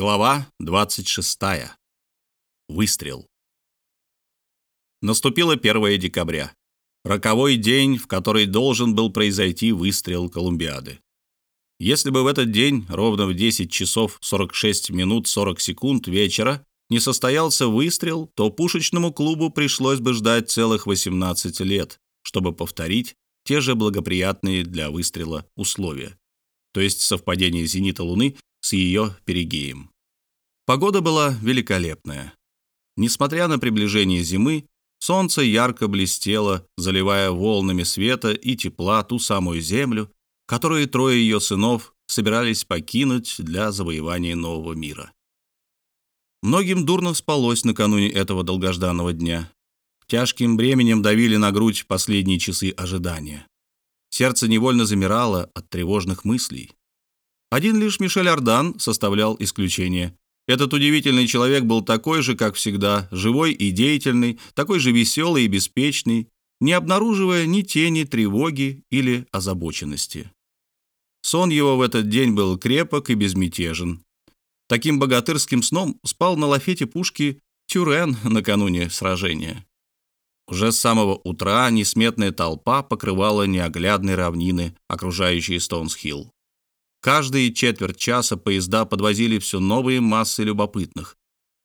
Глава 26. Выстрел. Наступило 1 декабря. Роковой день, в который должен был произойти выстрел Колумбиады. Если бы в этот день, ровно в 10 часов 46 минут 40 секунд вечера, не состоялся выстрел, то пушечному клубу пришлось бы ждать целых 18 лет, чтобы повторить те же благоприятные для выстрела условия, то есть совпадение зенита Луны с ее перигеем. Погода была великолепная. Несмотря на приближение зимы, солнце ярко блестело, заливая волнами света и тепла ту самую землю, которую трое ее сынов собирались покинуть для завоевания нового мира. Многим дурно спалось накануне этого долгожданного дня. Тяжким бременем давили на грудь последние часы ожидания. Сердце невольно замирало от тревожных мыслей. Один лишь Мишель Ардан составлял исключение. Этот удивительный человек был такой же, как всегда, живой и деятельный, такой же веселый и беспечный, не обнаруживая ни тени тревоги или озабоченности. Сон его в этот день был крепок и безмятежен. Таким богатырским сном спал на лафете пушки Тюрен накануне сражения. Уже с самого утра несметная толпа покрывала неоглядные равнины, окружающие Стоунс-Хилл. Каждые четверть часа поезда подвозили все новые массы любопытных.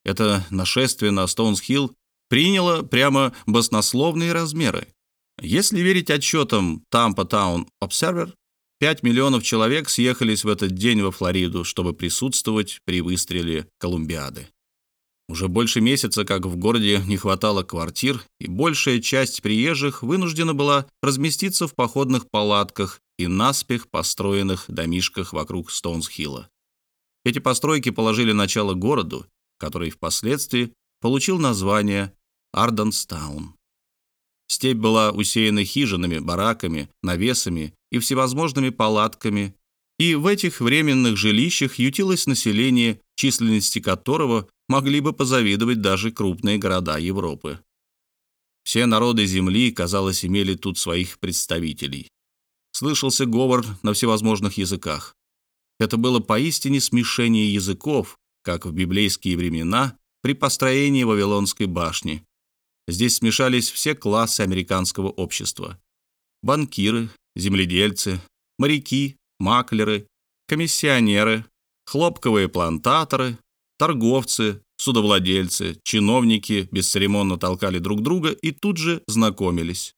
Это нашествие на Стоунс-Хилл приняло прямо баснословные размеры. Если верить отчетам Tampa Town Observer, 5 миллионов человек съехались в этот день во Флориду, чтобы присутствовать при выстреле Колумбиады. Уже больше месяца, как в городе не хватало квартир, и большая часть приезжих вынуждена была разместиться в походных палатках и наспех построенных домишках вокруг Стоунсхилла. Эти постройки положили начало городу, который впоследствии получил название Арденстаун. Степь была усеяна хижинами, бараками, навесами и всевозможными палатками, и в этих временных жилищах ютилось население, численности которого могли бы позавидовать даже крупные города Европы. Все народы Земли, казалось, имели тут своих представителей. Слышался говор на всевозможных языках. Это было поистине смешение языков, как в библейские времена при построении Вавилонской башни. Здесь смешались все классы американского общества. Банкиры, земледельцы, моряки, маклеры, комиссионеры, хлопковые плантаторы, торговцы, судовладельцы, чиновники бесцеремонно толкали друг друга и тут же знакомились.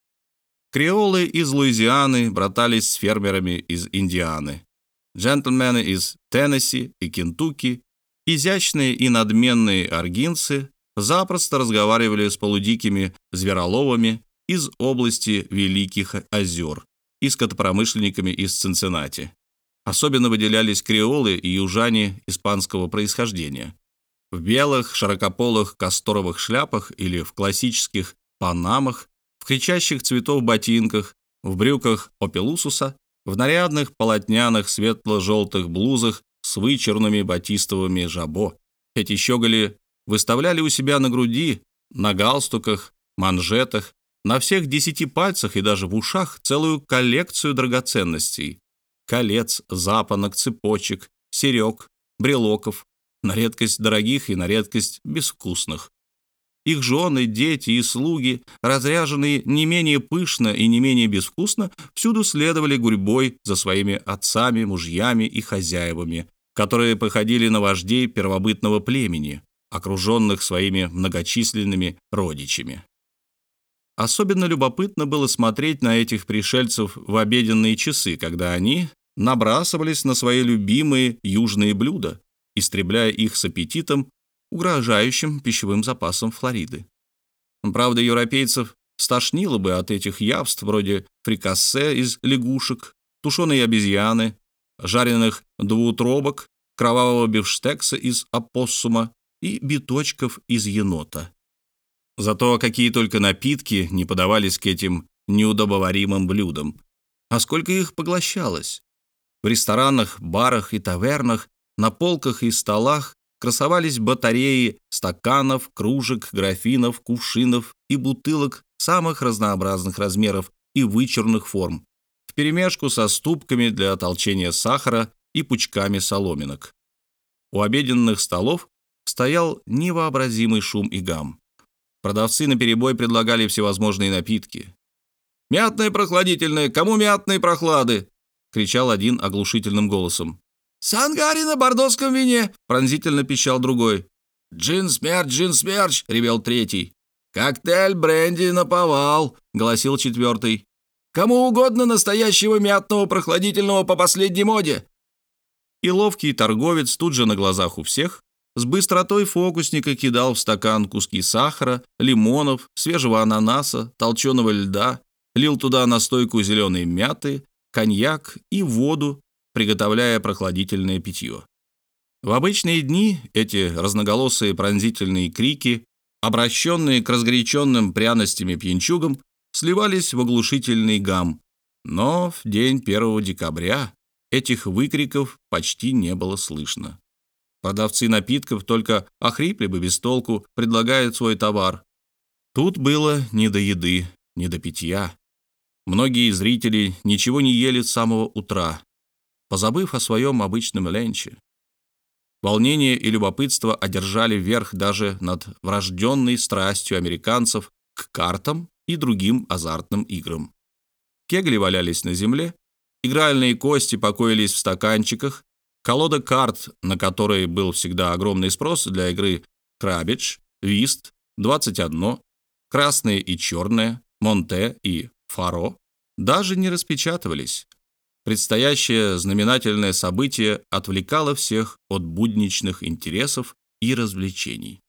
Креолы из Луизианы братались с фермерами из Индианы. Джентльмены из Теннесси и Кентукки, изящные и надменные аргинцы запросто разговаривали с полудикими звероловами из области Великих озер и скотопромышленниками из Цинциннати. Особенно выделялись креолы и южане испанского происхождения. В белых, широкополых касторовых шляпах или в классических панамах, кричащих цветов ботинках, в брюках опелусуса, в нарядных полотняных светло-желтых блузах с вычурными батистовыми жабо. Эти щеголи выставляли у себя на груди, на галстуках, манжетах, на всех десяти пальцах и даже в ушах целую коллекцию драгоценностей. Колец, запонок, цепочек, серег, брелоков, на редкость дорогих и на редкость безвкусных. Их жены, дети и слуги, разряженные не менее пышно и не менее безвкусно, всюду следовали гурьбой за своими отцами, мужьями и хозяевами, которые походили на вождей первобытного племени, окруженных своими многочисленными родичами. Особенно любопытно было смотреть на этих пришельцев в обеденные часы, когда они набрасывались на свои любимые южные блюда, истребляя их с аппетитом, угрожающим пищевым запасом Флориды. Правда, европейцев стошнило бы от этих явств вроде фрикассе из лягушек, тушеной обезьяны, жареных двуутробок, кровавого бифштекса из опоссума и биточков из енота. Зато какие только напитки не подавались к этим неудобоваримым блюдам. А сколько их поглощалось? В ресторанах, барах и тавернах, на полках и столах красовались батареи стаканов, кружек, графинов, кувшинов и бутылок самых разнообразных размеров и вычурных форм, вперемешку со ступками для толчения сахара и пучками соломинок. У обеденных столов стоял невообразимый шум и гам. Продавцы наперебой предлагали всевозможные напитки. «Мятное прохладительное! Кому мятные прохлады?» — кричал один оглушительным голосом. «Сангари на бордоском вине!» — пронзительно пищал другой. «Джин смерч, джин смерч!» — ревел третий. «Коктейль бренди наповал!» — голосил четвертый. «Кому угодно настоящего мятного прохладительного по последней моде!» И ловкий торговец тут же на глазах у всех с быстротой фокусника кидал в стакан куски сахара, лимонов, свежего ананаса, толченого льда, лил туда настойку зеленой мяты, коньяк и воду, приготовляя прохладительное питье. В обычные дни эти разноголосые пронзительные крики, обращенные к разгоряченным пряностями пьянчугам, сливались в оглушительный гам, но в день 1 декабря этих выкриков почти не было слышно. Продавцы напитков только охрипли бы без толку, предлагают свой товар. Тут было не до еды, не до питья. Многие зрители ничего не ели с самого утра, позабыв о своем обычном ленче. Волнение и любопытство одержали верх даже над врожденной страстью американцев к картам и другим азартным играм. Кегли валялись на земле, игральные кости покоились в стаканчиках, колода карт, на которой был всегда огромный спрос для игры крабидж, вист, 21, красные и черные, монте и фаро, даже не распечатывались. Предстоящее знаменательное событие отвлекало всех от будничных интересов и развлечений.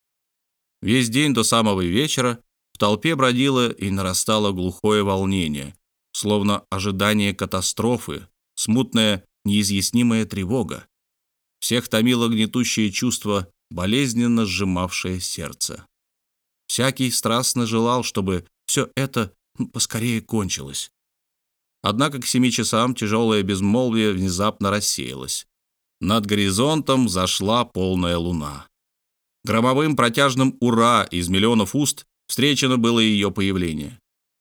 Весь день до самого вечера в толпе бродило и нарастало глухое волнение, словно ожидание катастрофы, смутная неизъяснимая тревога. Всех томило гнетущее чувство, болезненно сжимавшее сердце. Всякий страстно желал, чтобы все это поскорее кончилось. Однако к семи часам тяжелое безмолвие внезапно рассеялось. Над горизонтом зашла полная луна. Громовым протяжным «Ура!» из миллионов уст встречено было ее появление.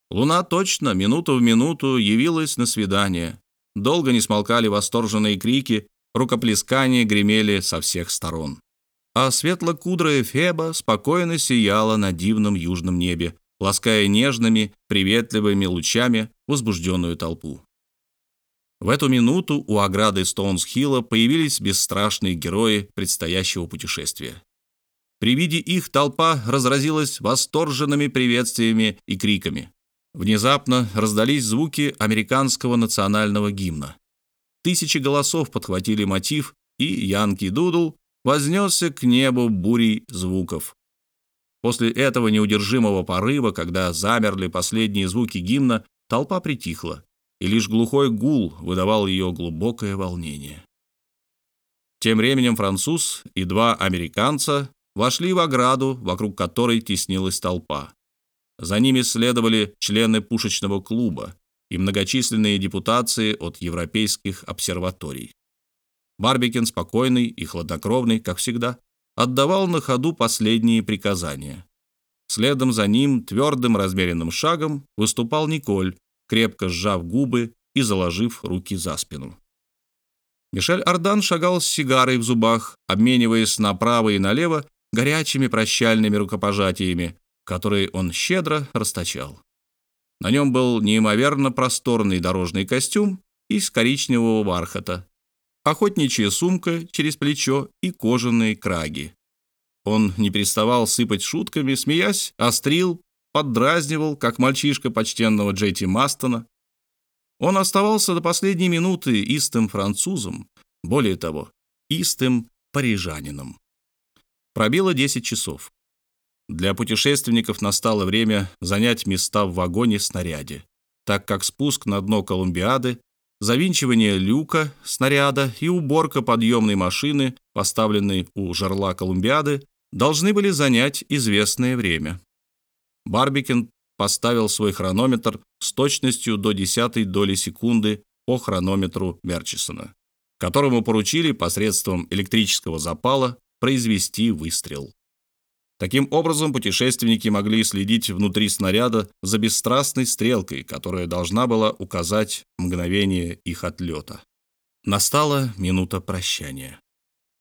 Луна точно, минуту в минуту, явилась на свидание. Долго не смолкали восторженные крики, рукоплескания гремели со всех сторон. А светло-кудрая Феба спокойно сияла на дивном южном небе, лаская нежными, приветливыми лучами возбужденную толпу. В эту минуту у ограды Стоунс-Хилла появились бесстрашные герои предстоящего путешествия. При виде их толпа разразилась восторженными приветствиями и криками. Внезапно раздались звуки американского национального гимна. Тысячи голосов подхватили мотив, и Янки Дудл вознесся к небу бурей звуков. После этого неудержимого порыва, когда замерли последние звуки гимна, толпа притихла, и лишь глухой гул выдавал ее глубокое волнение. Тем временем француз и два американца вошли в ограду, вокруг которой теснилась толпа. За ними следовали члены пушечного клуба и многочисленные депутации от европейских обсерваторий. Барбикин, спокойный и хладнокровный, как всегда, отдавал на ходу последние приказания. Следом за ним твердым размеренным шагом выступал Николь, крепко сжав губы и заложив руки за спину. Мишель Ардан шагал с сигарой в зубах, обмениваясь направо и налево горячими прощальными рукопожатиями, которые он щедро расточал. На нем был неимоверно просторный дорожный костюм из коричневого бархата, охотничья сумка через плечо и кожаные краги. Он не переставал сыпать шутками, смеясь, острил, поддразнивал, как мальчишка почтенного Джейти Мастона. Он оставался до последней минуты истым французом, более того, истым парижанином. Пробило 10 часов. Для путешественников настало время занять места в вагоне-снаряде, так как спуск на дно Колумбиады завинчивание люка снаряда и уборка подъемной машины, поставленной у жерла Колумбиады, должны были занять известное время. Барбикин поставил свой хронометр с точностью до десятой доли секунды по хронометру Мерчисона, которому поручили посредством электрического запала произвести выстрел. Таким образом, путешественники могли следить внутри снаряда за бесстрастной стрелкой, которая должна была указать мгновение их отлета. Настала минута прощания.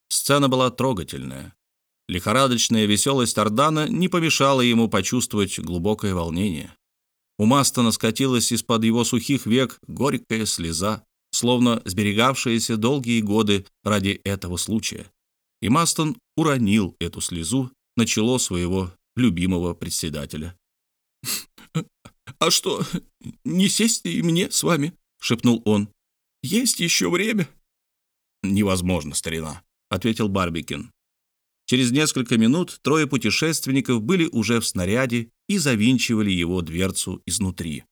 Сцена была трогательная. Лихорадочная веселость Ордана не помешала ему почувствовать глубокое волнение. У Мастона скатилась из-под его сухих век горькая слеза, словно сберегавшаяся долгие годы ради этого случая. И Мастон уронил эту слезу на чело своего любимого председателя. «А что, не сесть и мне с вами?» — шепнул он. «Есть еще время?» «Невозможно, старина», — ответил Барбикин. Через несколько минут трое путешественников были уже в снаряде и завинчивали его дверцу изнутри.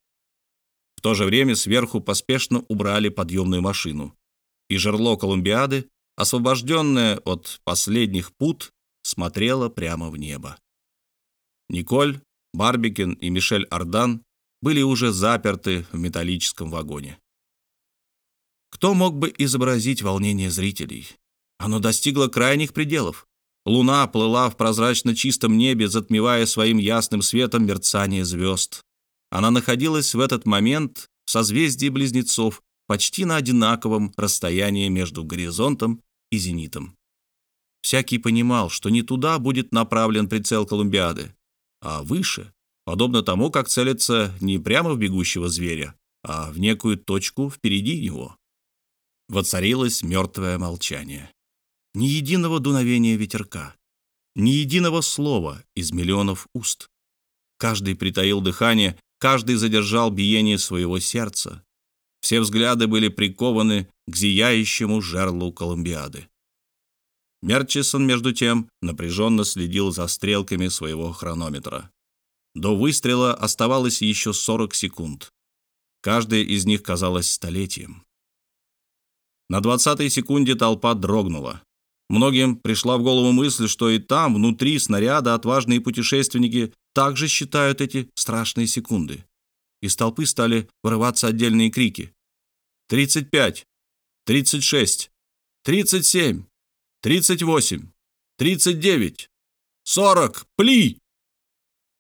В то же время сверху поспешно убрали подъемную машину, и жерло Колумбиады, освобожденное от последних пут, смотрело прямо в небо. Николь, Барбикин и Мишель Ардан были уже заперты в металлическом вагоне. Кто мог бы изобразить волнение зрителей? Оно достигло крайних пределов. Луна плыла в прозрачно чистом небе, затмевая своим ясным светом мерцание звезд. Она находилась в этот момент в созвездии близнецов, почти на одинаковом расстоянии между горизонтом и зенитом. Всякий понимал, что не туда будет направлен прицел Колумбиады, а выше, подобно тому, как целится не прямо в бегущего зверя, а в некую точку впереди него. Воцарилось мертвое молчание. Ни единого дуновения ветерка, ни единого слова из миллионов уст. Каждый притаил дыхание, каждый задержал биение своего сердца. Все взгляды были прикованы к зияющему жерлу Колумбиады. Мерчисон, между тем, напряженно следил за стрелками своего хронометра. До выстрела оставалось еще 40 секунд. Каждая из них казалась столетием. На двадцатой секунде толпа дрогнула. Многим пришла в голову мысль, что и там, внутри снаряда, отважные путешественники также считают эти страшные секунды. Из толпы стали вырываться отдельные крики. «Тридцать пять! Тридцать шесть! Тридцать семь! Тридцать восемь! Тридцать девять! Сорок! Пли!»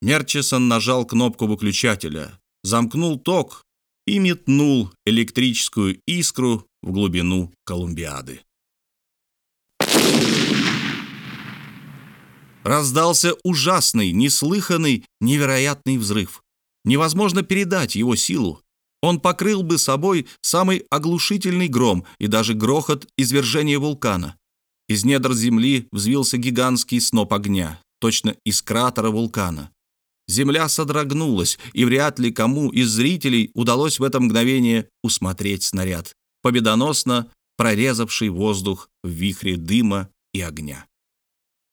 Мерчисон нажал кнопку выключателя, замкнул ток и метнул электрическую искру в глубину Колумбиады. Раздался ужасный, неслыханный, невероятный взрыв. Невозможно передать его силу. Он покрыл бы собой самый оглушительный гром и даже грохот извержения вулкана. Из недр земли взвился гигантский сноп огня, точно из кратера вулкана. Земля содрогнулась, и вряд ли кому из зрителей удалось в это мгновение усмотреть снаряд, победоносно прорезавший воздух в вихре дыма и огня.